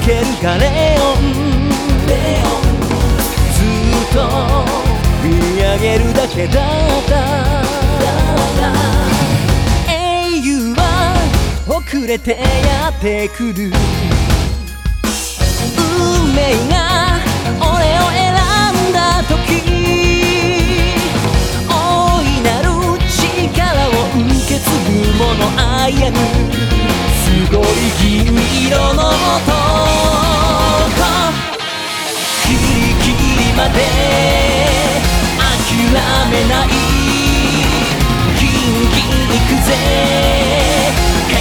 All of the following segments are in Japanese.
けるガレオンずっと見上げるだけだった。英雄は遅れてやってくる。運命が俺を選んだ時。大いなる力を受け継ぐ者あやぬすごい銀色の男まで諦めないギンギン行くぜ平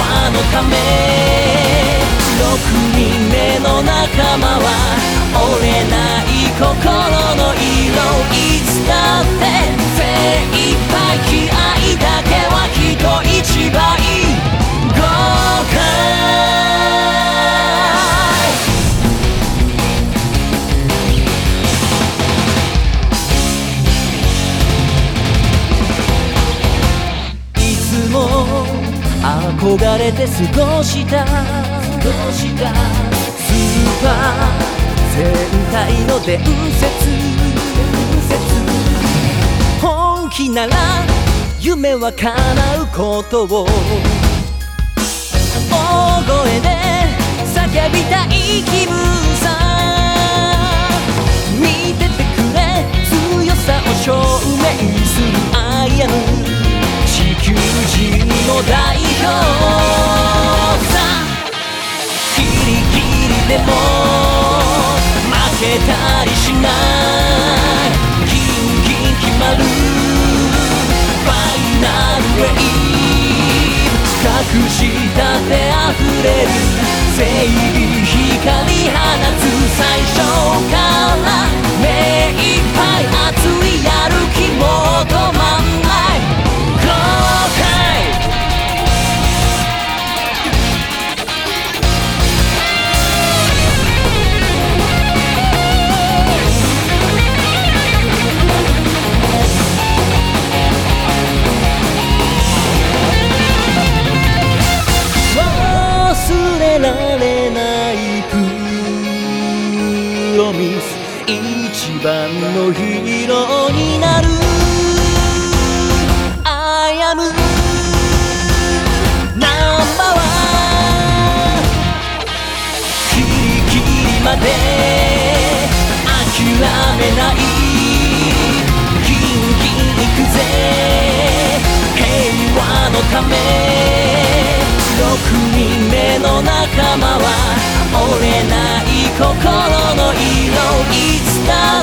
和のため6人目の仲間は折れない心。憧れて過ごした。過ごしたスーパー戦隊の伝説。伝説本気なら夢は叶うことを。大声で叫びたい気分さ。見ててくれ強さを証明する。アイアム地球人の代でも負けたりしない。ギンギン決まる。ファイナルウェイ隠したて溢れる。正義光放つ最初から一番のヒーローになる。I am ナンバーワンキリキリまで諦めない。ギンギン行くぜ。平和のため。6人目の仲間は折れない心。God.